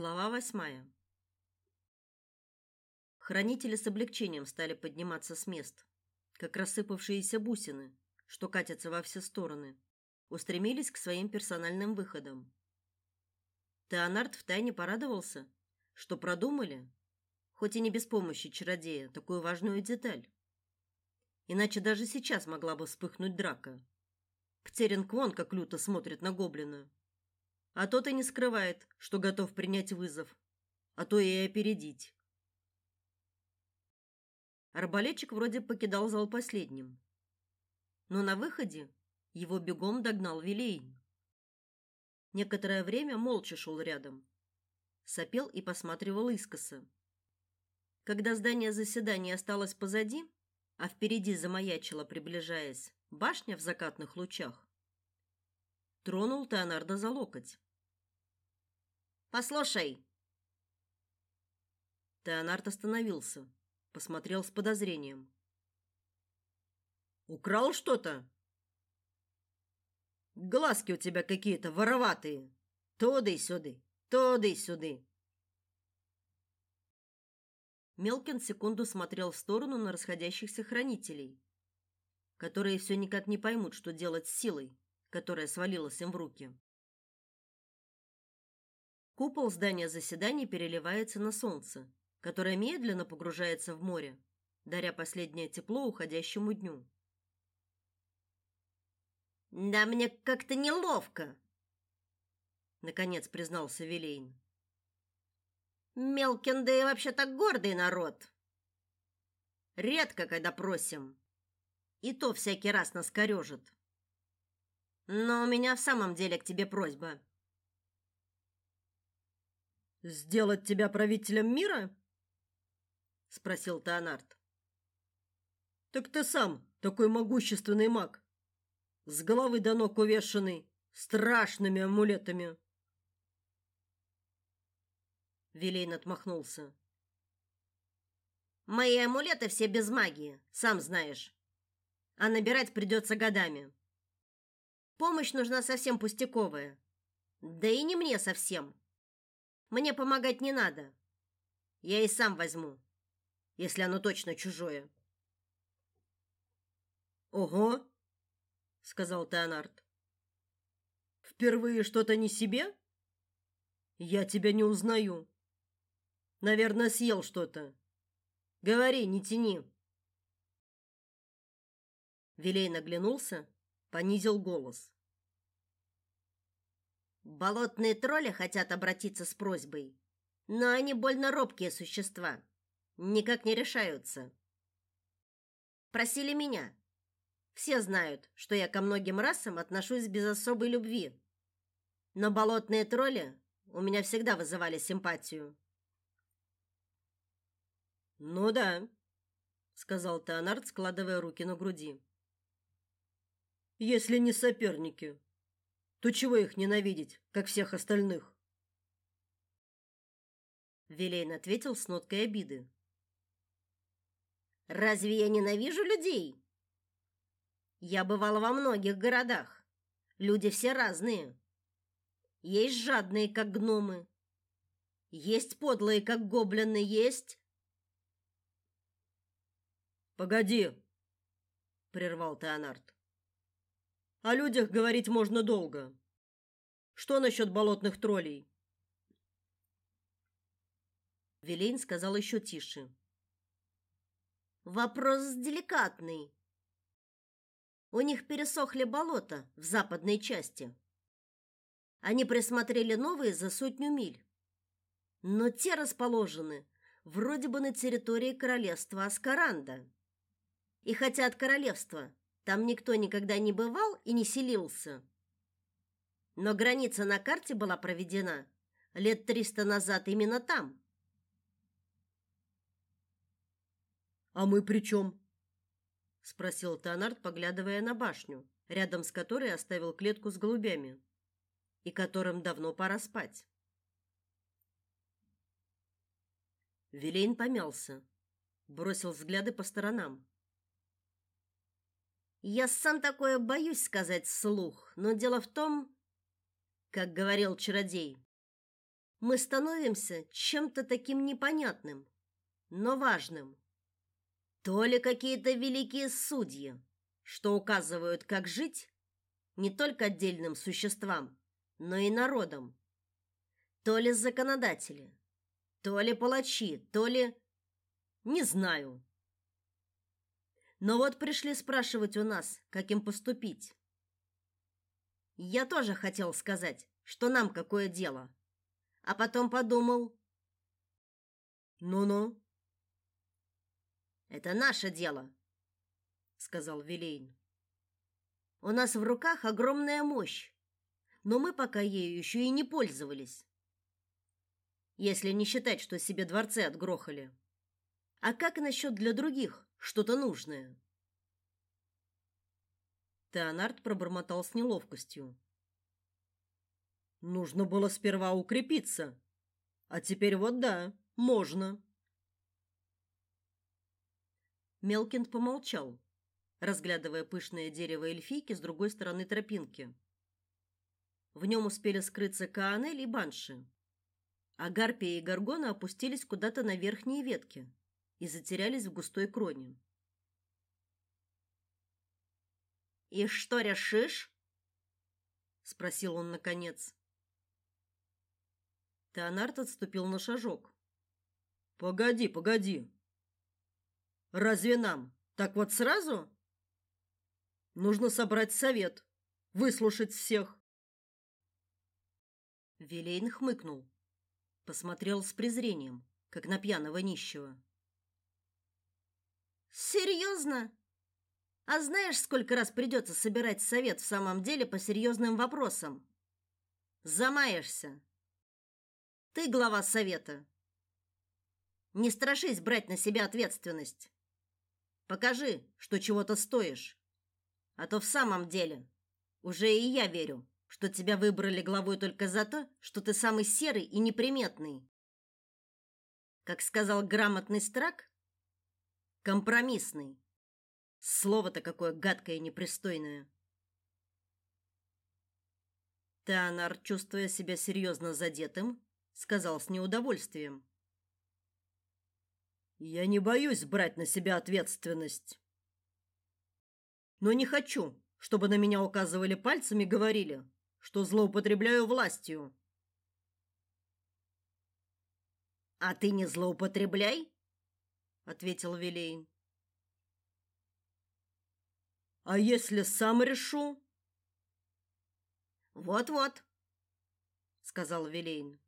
Глава восьмая. Хранители с облегчением стали подниматься с мест, как рассыпавшиеся бусины, что катятся во все стороны, устремились к своим персональным выходам. Теонард втайне порадовался, что продумали, хоть и не без помощи чародея, такую важную деталь. Иначе даже сейчас могла бы вспыхнуть драка. Птеринг вон как люто смотрит на гоблина а тот и не скрывает, что готов принять вызов, а то и опередить. Арбалетчик вроде покидал зал последним. Но на выходе его бегом догнал Вилейн. Некоторое время молча шел рядом. Сопел и посматривал искоса. Когда здание заседания осталось позади, а впереди замаячила, приближаясь, башня в закатных лучах, тронул Теонардо за локоть. Послушай. Теонард остановился, посмотрел с подозрением. Украл что-то? Глазки у тебя какие-то вороватые. Туды-сюды, туды-сюды. Мелкин секунду смотрел в сторону на расходящихся хранителей, которые все никак не поймут, что делать с силой, которая свалилась им в руки. Купол здания заседаний переливается на солнце, которое медленно погружается в море, даря последнее тепло уходящему дню. Да мне как-то неловко, наконец признался Вилейн. Мелкин да и вообще-то гордый народ. Редко когда просим. И то всякий раз нас корежит. Но у меня в самом деле к тебе просьба. Сделать тебя правителем мира? спросил Теонард. Так ты сам такой могущественный маг, с головы до ног увешанный страшными амулетами. Вилейн отмахнулся. Мои амулеты все без магии, сам знаешь. А набирать придется годами. Помощь нужна совсем пустяковая. Да и не мне совсем. Мне помогать не надо. Я и сам возьму, если оно точно чужое. Ого, сказал Теонард. Впервые что-то не себе? Я тебя не узнаю. Наверное, съел что-то. Говори, не тяни. Вилей наглянулся, понизил голос. Болотные тролли хотят обратиться с просьбой, но они больно робкие существа, никак не решаются. Просили меня. Все знают, что я ко многим расам отношусь без особой любви. Но болотные тролли у меня всегда вызывали симпатию. Ну да, сказал Теонард, складывая руки на груди. Если не соперники, то чего их ненавидеть, как всех остальных? Вилейн ответил с ноткой обиды. Разве я ненавижу людей? Я бывала во многих городах. Люди все разные. Есть жадные, как гномы. Есть подлые, как гоблины, есть... Погоди, прервал Теонард. О людях говорить можно долго. Что насчет болотных троллей? Велейн сказал еще тише. Вопрос деликатный. У них пересохли болота в западной части. Они присмотрели новые за сотню миль. Но те расположены вроде бы на территории королевства Аскаранда. И хотя от королевства там никто никогда не бывал и не селился. Но граница на карте была проведена лет триста назад именно там. А мы при чем? спросил Танард, поглядывая на башню, рядом с которой оставил клетку с голубями, и которым давно пора спать. Вилейн помялся, бросил взгляды по сторонам. Я сам такое боюсь сказать вслух, но дело в том, как говорил чародей, мы становимся чем-то таким непонятным, но важным. То ли какие-то великие судьи, что указывают, как жить не только отдельным существам, но и народам. То ли законодатели, то ли палачи, то ли... Не знаю. Но вот пришли спрашивать у нас, как им поступить. Я тоже хотел сказать, что нам какое дело. А потом подумал... Ну-ну. Это наше дело, сказал Вилейн. У нас в руках огромная мощь, но мы пока ею еще и не пользовались. Если не считать, что себе дворцы отгрохали. А как насчет для других что-то нужное? Теонард пробормотал с неловкостью. Нужно было сперва укрепиться. А теперь вот да, можно. Мелкинд помолчал, разглядывая пышное дерево эльфийки с другой стороны тропинки. В нем успели скрыться Каанель и Банши. А Гарпия и Гаргона опустились куда-то на верхние ветки и затерялись в густой кроне. «И что решишь?» — спросил он наконец. Теонард отступил на шажок. «Погоди, погоди. Разве нам так вот сразу? Нужно собрать совет, выслушать всех. Вилейн хмыкнул, посмотрел с презрением, как на пьяного нищего. Серьезно? А знаешь, сколько раз придется собирать совет в самом деле по серьезным вопросам? Замаешься. Ты глава совета. Не страшись брать на себя ответственность. Покажи, что чего-то стоишь. А то в самом деле уже и я верю, что тебя выбрали главой только за то, что ты самый серый и неприметный. Как сказал грамотный Страк, компромиссный. Слово-то какое гадкое и непристойное. Теонар, чувствуя себя серьезно задетым, сказал с неудовольствием: я не боюсь брать на себя ответственность. Но не хочу, чтобы на меня указывали пальцами и говорили, что злоупотребляю властью. А ты не злоупотребляй, ответил Вилейн. А если сам решу? Вот-вот, сказал Вилейн.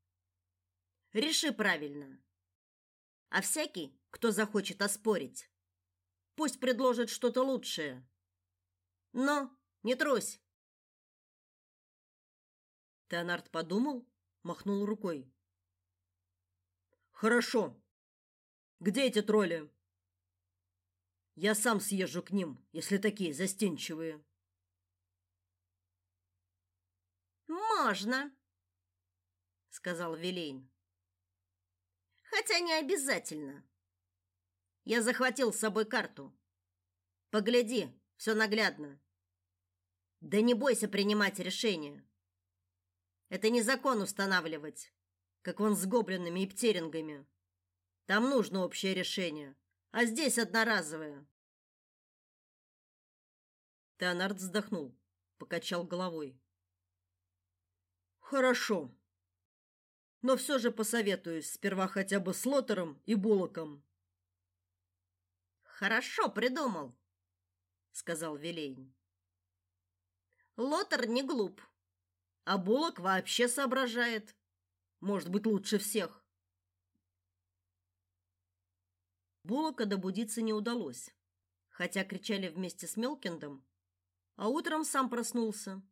Реши правильно. А всякий, кто захочет оспорить, пусть предложит что-то лучшее. Но не трусь. Теонард подумал, махнул рукой. Хорошо. Где эти тролли? Я сам съезжу к ним, если такие застенчивые. Можно, сказал Вилейн. Хотя не обязательно. Я захватил с собой карту. Погляди, все наглядно. Да не бойся принимать решения. Это не закон устанавливать, как вон с гоблинами и птерингами. Там нужно общее решение, а здесь одноразовое. Теонард вздохнул, покачал головой. Хорошо но все же посоветуюсь сперва хотя бы с Лотером и Булоком. Хорошо придумал, сказал Вилейн. Лотер не глуп, а Булок вообще соображает. Может быть, лучше всех. Булока добудиться не удалось, хотя кричали вместе с Мелкиндом, а утром сам проснулся,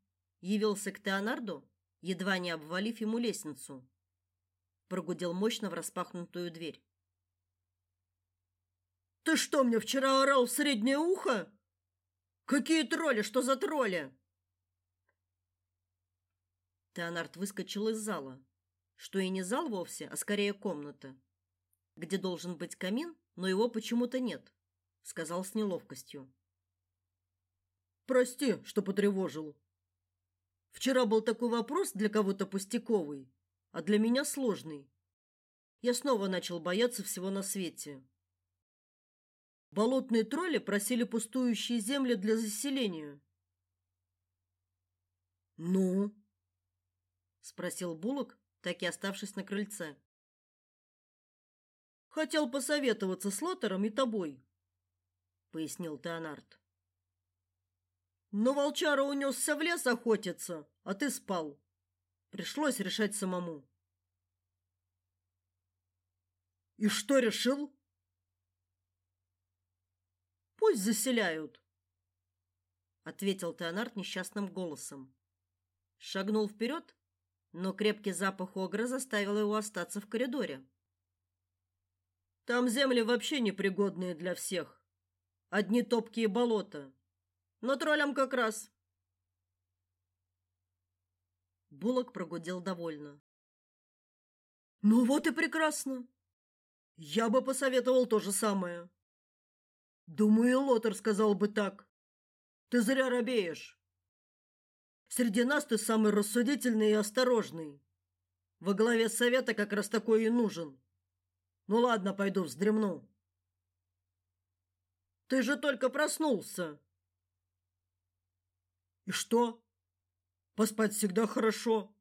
явился к Теонарду, едва не обвалив ему лестницу прогудел мощно в распахнутую дверь. Ты что мне вчера орал в среднее ухо? Какие тролли, что за тролли? Теонард выскочил из зала, что и не зал вовсе, а скорее комната, где должен быть камин, но его почему-то нет, сказал с неловкостью. Прости, что потревожил. Вчера был такой вопрос для кого-то пустяковый, а для меня сложный. Я снова начал бояться всего на свете. Болотные тролли просили пустующие земли для заселения. Ну, спросил Булок, так и оставшись на крыльце. Хотел посоветоваться с Лотером и тобой, пояснил Теонард. Но волчара унесся в лес охотиться, а ты спал. Пришлось решать самому. И что решил? Пусть заселяют, ответил Теонард несчастным голосом. Шагнул вперед, но крепкий запах огра заставил его остаться в коридоре. Там земли вообще непригодные для всех. Одни топкие болота. Но троллям как раз. Булок прогудел довольно. Ну вот и прекрасно. Я бы посоветовал то же самое. Думаю, Лотер сказал бы так. Ты зря робеешь. Среди нас ты самый рассудительный и осторожный. Во главе совета как раз такой и нужен. Ну ладно, пойду вздремну. Ты же только проснулся. И что? Поспать всегда хорошо.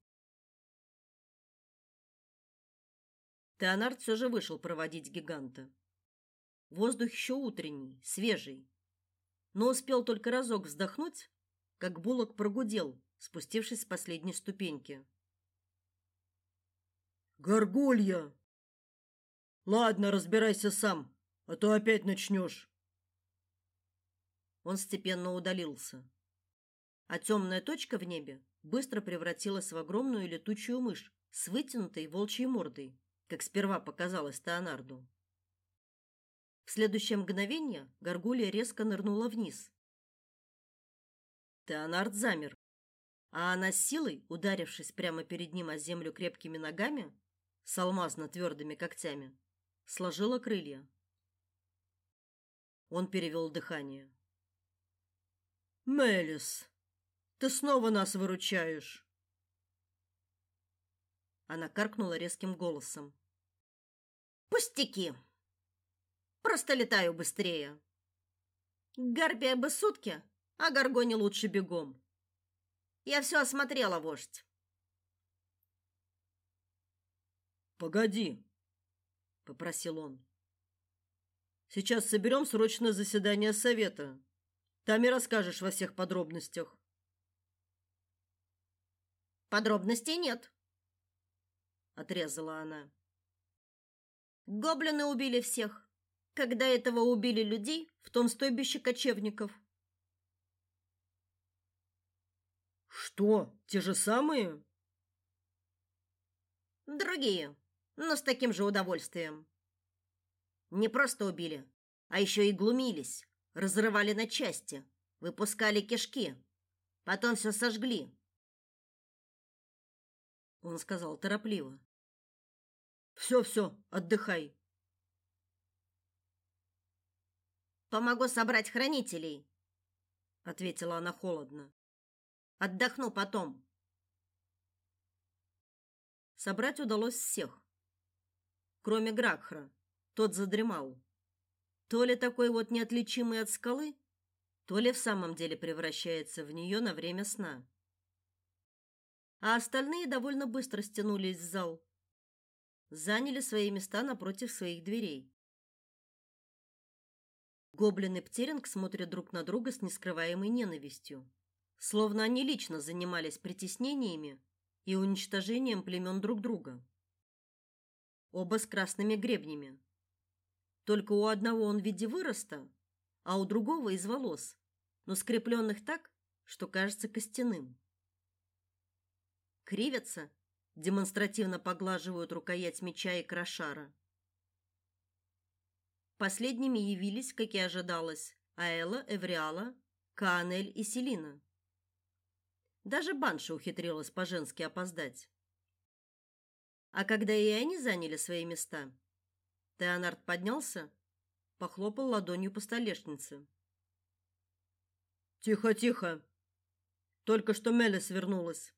Теонард все же вышел проводить гиганта. Воздух еще утренний, свежий. Но успел только разок вздохнуть, как Булок прогудел, спустившись с последней ступеньки. Горгулья. Ладно, разбирайся сам, а то опять начнешь. Он степенно удалился. А темная точка в небе быстро превратилась в огромную летучую мышь с вытянутой волчьей мордой, как сперва показалось Теонарду. В следующее мгновение горгулья резко нырнула вниз. Теонард замер, а она с силой, ударившись прямо перед ним о землю крепкими ногами, с алмазно твердыми когтями, сложила крылья. Он перевел дыхание. Мелис, ты снова нас выручаешь. Она каркнула резким голосом. Пустяки. Просто летаю быстрее. Гарпия бы сутки, а горгоне лучше бегом. Я все осмотрела, вождь. Погоди, попросил он. Сейчас соберем срочное заседание совета. Там и расскажешь во всех подробностях. Подробностей нет, отрезала она. Гоблины убили всех. Когда этого убили людей в том стойбище кочевников. Что, те же самые? Другие, но с таким же удовольствием. Не просто убили, а еще и глумились, разрывали на части, выпускали кишки, потом все сожгли, он сказал торопливо. Все, все, отдыхай. Помогу собрать хранителей, ответила она холодно. Отдохну потом. Собрать удалось всех, кроме Гракхра. Тот задремал. То ли такой вот неотличимый от скалы, то ли в самом деле превращается в нее на время сна а остальные довольно быстро стянулись в зал. Заняли свои места напротив своих дверей. Гоблин и Птеринг смотрят друг на друга с нескрываемой ненавистью, словно они лично занимались притеснениями и уничтожением племен друг друга. Оба с красными гребнями. Только у одного он в виде выроста, а у другого из волос, но скрепленных так, что кажется костяным кривятся, демонстративно поглаживают рукоять меча и крошара. Последними явились, как и ожидалось, Аэла, Эвриала, Каанель и Селина. Даже Банша ухитрилась по-женски опоздать. А когда и они заняли свои места, Теонард поднялся, похлопал ладонью по столешнице. Тихо, тихо. Только что Мелис вернулась.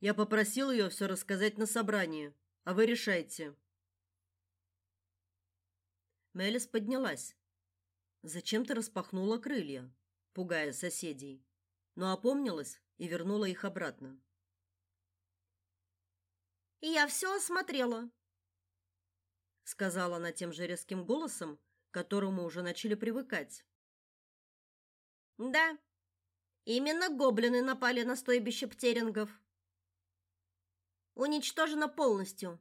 Я попросил ее все рассказать на собрании, а вы решайте. Мелис поднялась. Зачем-то распахнула крылья, пугая соседей, но опомнилась и вернула их обратно. «Я все осмотрела», — сказала она тем же резким голосом, к которому уже начали привыкать. «Да, именно гоблины напали на стойбище птерингов. Уничтожено полностью.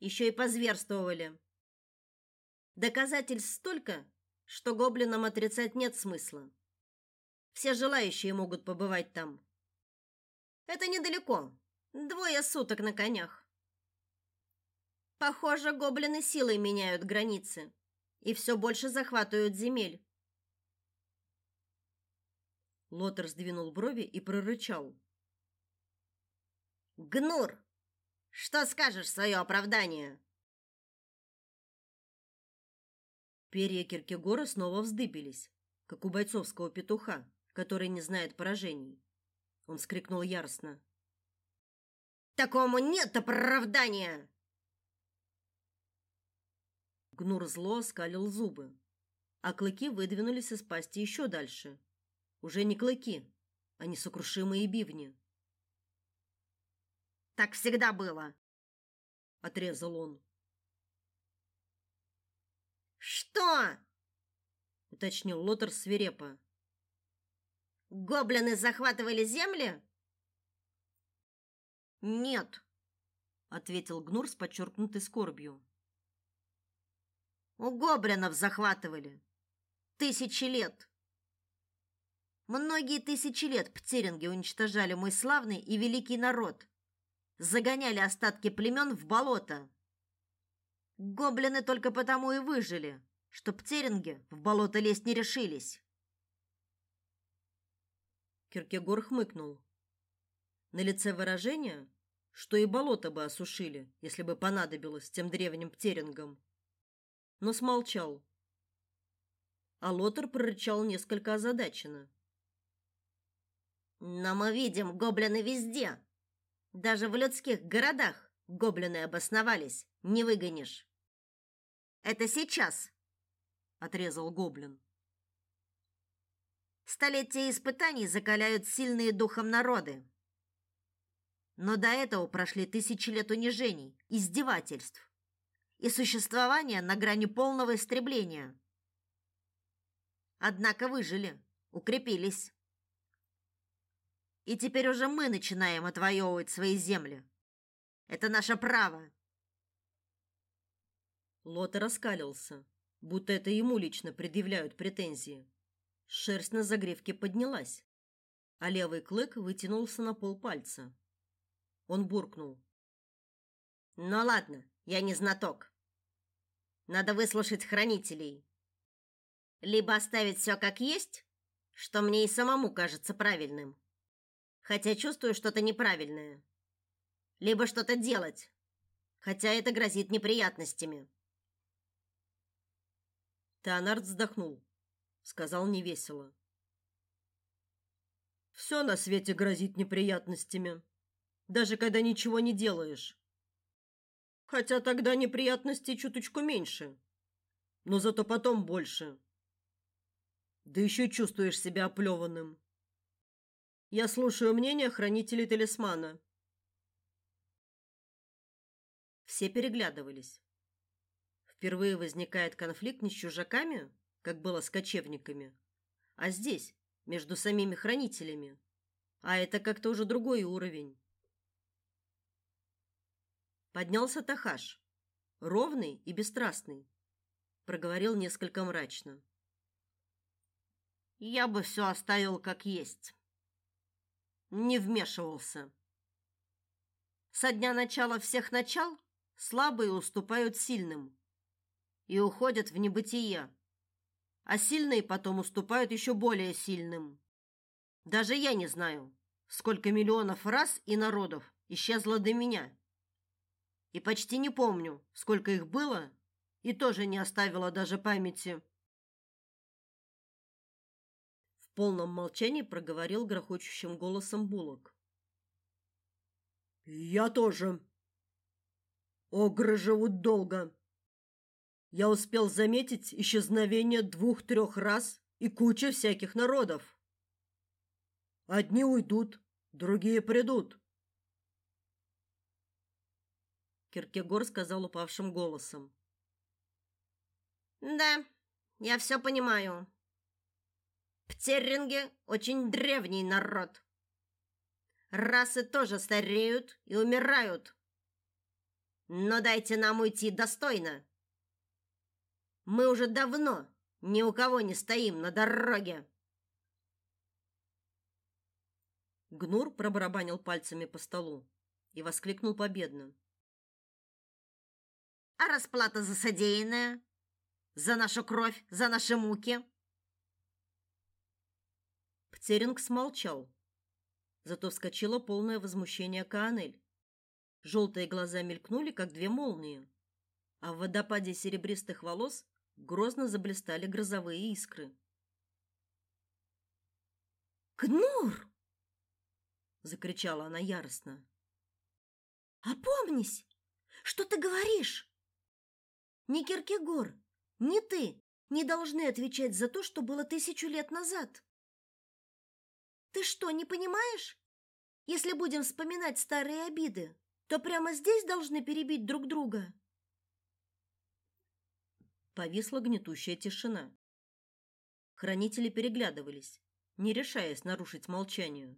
Еще и позверствовали. Доказательств столько, что гоблинам отрицать нет смысла. Все желающие могут побывать там. Это недалеко. Двое суток на конях. Похоже, гоблины силой меняют границы и все больше захватывают земель. Лотер сдвинул брови и прорычал: "Гнур, что скажешь в свое оправдание?" Перья Киркегора снова вздыбились, как у бойцовского петуха, который не знает поражений. Он вскрикнул яростно: Такому нет оправдания. Гнур зло скалил зубы, а клыки выдвинулись из пасти еще дальше. Уже не клыки, а несокрушимые бивни. Так всегда было, отрезал он. Что? уточнил Лотер свирепо. Гоблины захватывали земли? Нет, ответил Гнур с подчеркнутой скорбью. У гоблинов захватывали тысячи лет. Многие тысячи лет птеринги уничтожали мой славный и великий народ, загоняли остатки племен в болото. Гоблины только потому и выжили, что птеринги в болото лезть не решились. Киркегор хмыкнул. На лице выражение, что и болото бы осушили, если бы понадобилось тем древним птерингам. Но смолчал. А Лотер прорычал несколько озадаченно. Но мы видим гоблины везде. Даже в людских городах гоблины обосновались, не выгонишь. Это сейчас, отрезал гоблин. Столетия испытаний закаляют сильные духом народы. Но до этого прошли тысячи лет унижений, издевательств и существования на грани полного истребления. Однако выжили, укрепились. И теперь уже мы начинаем отвоевывать свои земли. Это наше право. Лота раскалился, будто это ему лично предъявляют претензии. Шерсть на загривке поднялась, а левый клык вытянулся на пол пальца. Он буркнул: "Ну ладно, я не знаток. Надо выслушать хранителей. Либо оставить все как есть, что мне и самому кажется правильным, хотя чувствую что-то неправильное. Либо что-то делать, хотя это грозит неприятностями". Теонард вздохнул, сказал невесело: "Все на свете грозит неприятностями" даже когда ничего не делаешь. Хотя тогда неприятностей чуточку меньше, но зато потом больше. Да еще чувствуешь себя оплеванным. Я слушаю мнение хранителей талисмана. Все переглядывались. Впервые возникает конфликт не с чужаками, как было с кочевниками, а здесь, между самими хранителями. А это как-то уже другой уровень. Поднялся Тахаш, ровный и бесстрастный, проговорил несколько мрачно. Я бы все оставил как есть. Не вмешивался. Со дня начала всех начал слабые уступают сильным и уходят в небытие, а сильные потом уступают еще более сильным. Даже я не знаю, сколько миллионов раз и народов исчезло до меня и почти не помню, сколько их было, и тоже не оставила даже памяти. В полном молчании проговорил грохочущим голосом Булок. Я тоже. Огры живут долго. Я успел заметить исчезновение двух-трех рас и куча всяких народов. Одни уйдут, другие придут. Киркегор сказал упавшим голосом. Да, я все понимаю. Птерринги очень древний народ. Расы тоже стареют и умирают. Но дайте нам уйти достойно. Мы уже давно ни у кого не стоим на дороге. Гнур пробарабанил пальцами по столу и воскликнул победно. А расплата за содеянное? За нашу кровь, за наши муки? Птеринг смолчал. Зато вскочило полное возмущение Каанель. Желтые глаза мелькнули, как две молнии, а в водопаде серебристых волос грозно заблестели грозовые искры. «Кнур!» — закричала она яростно. «Опомнись! Что ты говоришь? Ни Киркегор, ни ты не должны отвечать за то, что было тысячу лет назад. Ты что, не понимаешь? Если будем вспоминать старые обиды, то прямо здесь должны перебить друг друга. Повисла гнетущая тишина. Хранители переглядывались, не решаясь нарушить молчание.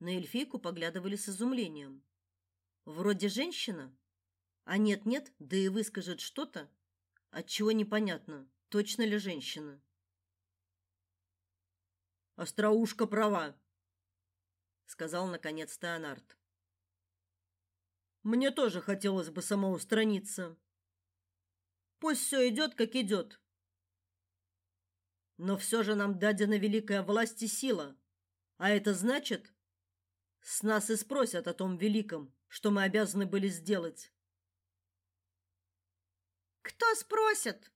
На эльфийку поглядывали с изумлением. Вроде женщина, а нет-нет, да и выскажет что-то, от чего непонятно, точно ли женщина. Остроушка права, сказал наконец Теонард. Мне тоже хотелось бы самоустраниться. Пусть все идет, как идет. Но все же нам дадена великая власть и сила. А это значит, с нас и спросят о том великом, что мы обязаны были сделать. Кто спросит?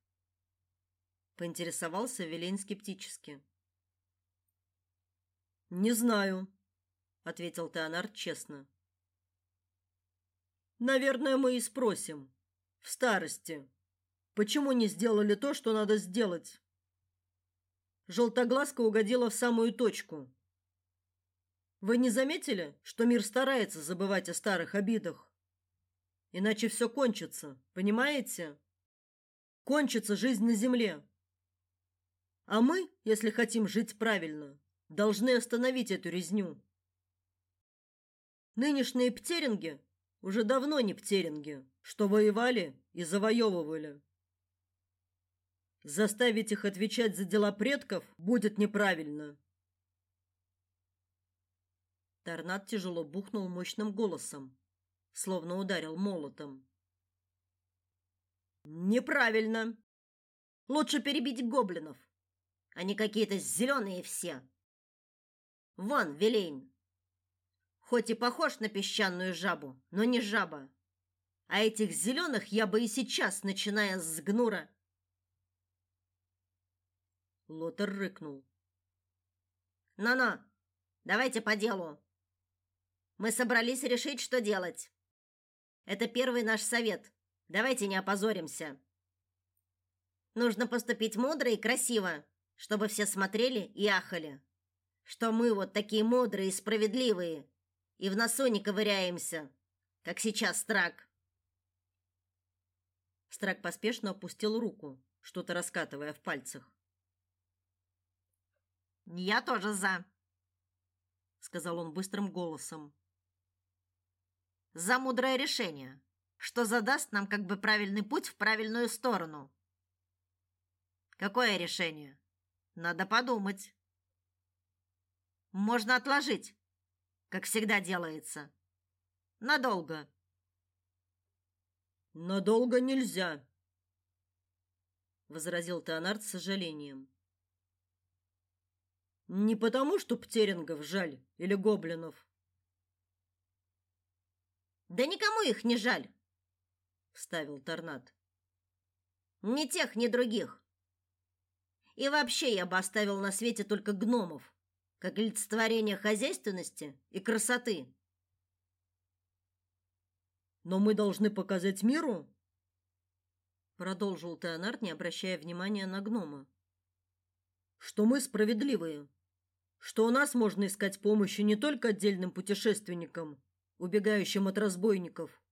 поинтересовался Велень скептически. Не знаю, ответил Теонард честно. Наверное, мы и спросим в старости. Почему не сделали то, что надо сделать? Желтоглазка угодила в самую точку. Вы не заметили, что мир старается забывать о старых обидах? Иначе все кончится, понимаете? Кончится жизнь на земле. А мы, если хотим жить правильно, должны остановить эту резню. Нынешние птеринги уже давно не птеринги, что воевали и завоевывали. Заставить их отвечать за дела предков будет неправильно. Торнад тяжело бухнул мощным голосом, словно ударил молотом. Неправильно. Лучше перебить гоблинов. Они какие-то зеленые все. Вон, Велейн. Хоть и похож на песчаную жабу, но не жаба. А этих зеленых я бы и сейчас, начиная с гнура, Лотер рыкнул. «Ну-ну, давайте по делу. Мы собрались решить, что делать. Это первый наш совет. Давайте не опозоримся. Нужно поступить мудро и красиво, чтобы все смотрели и ахали, что мы вот такие мудрые и справедливые, и в носу не ковыряемся, как сейчас Страк». Страк поспешно опустил руку, что-то раскатывая в пальцах. Я тоже за, сказал он быстрым голосом. За мудрое решение, что задаст нам как бы правильный путь в правильную сторону. Какое решение? Надо подумать. Можно отложить, как всегда делается. Надолго. Надолго нельзя, возразил Теонард с сожалением. Не потому, что птерингов жаль или гоблинов. Да никому их не жаль, вставил Торнад. Ни тех, ни других. И вообще я бы оставил на свете только гномов, как олицетворение хозяйственности и красоты. Но мы должны показать миру, продолжил Теонард, не обращая внимания на гнома, что мы справедливые, что у нас можно искать помощи не только отдельным путешественникам, убегающим от разбойников,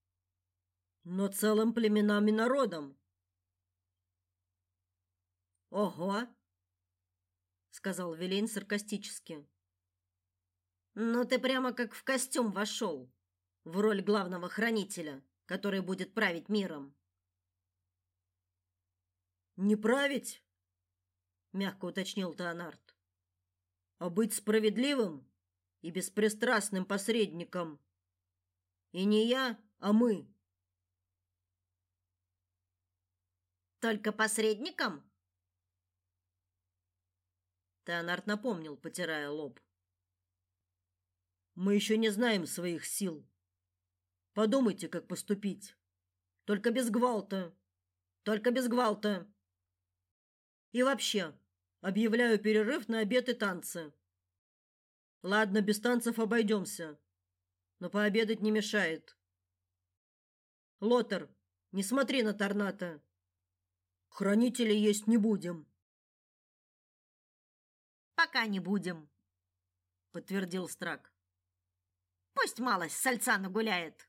но целым племенам и народам. Ого, сказал Велейн саркастически. Ну ты прямо как в костюм вошел, в роль главного хранителя, который будет править миром. Не править, мягко уточнил Теонард, а быть справедливым и беспристрастным посредником. И не я, а мы. Только посредником? Теонард напомнил, потирая лоб. Мы еще не знаем своих сил. Подумайте, как поступить. Только без гвалта. Только без гвалта. И вообще, объявляю перерыв на обед и танцы. Ладно, без танцев обойдемся, но пообедать не мешает. Лотер, не смотри на Торната. Хранителей есть не будем. Пока не будем, подтвердил Страк. Пусть малость сальца нагуляет.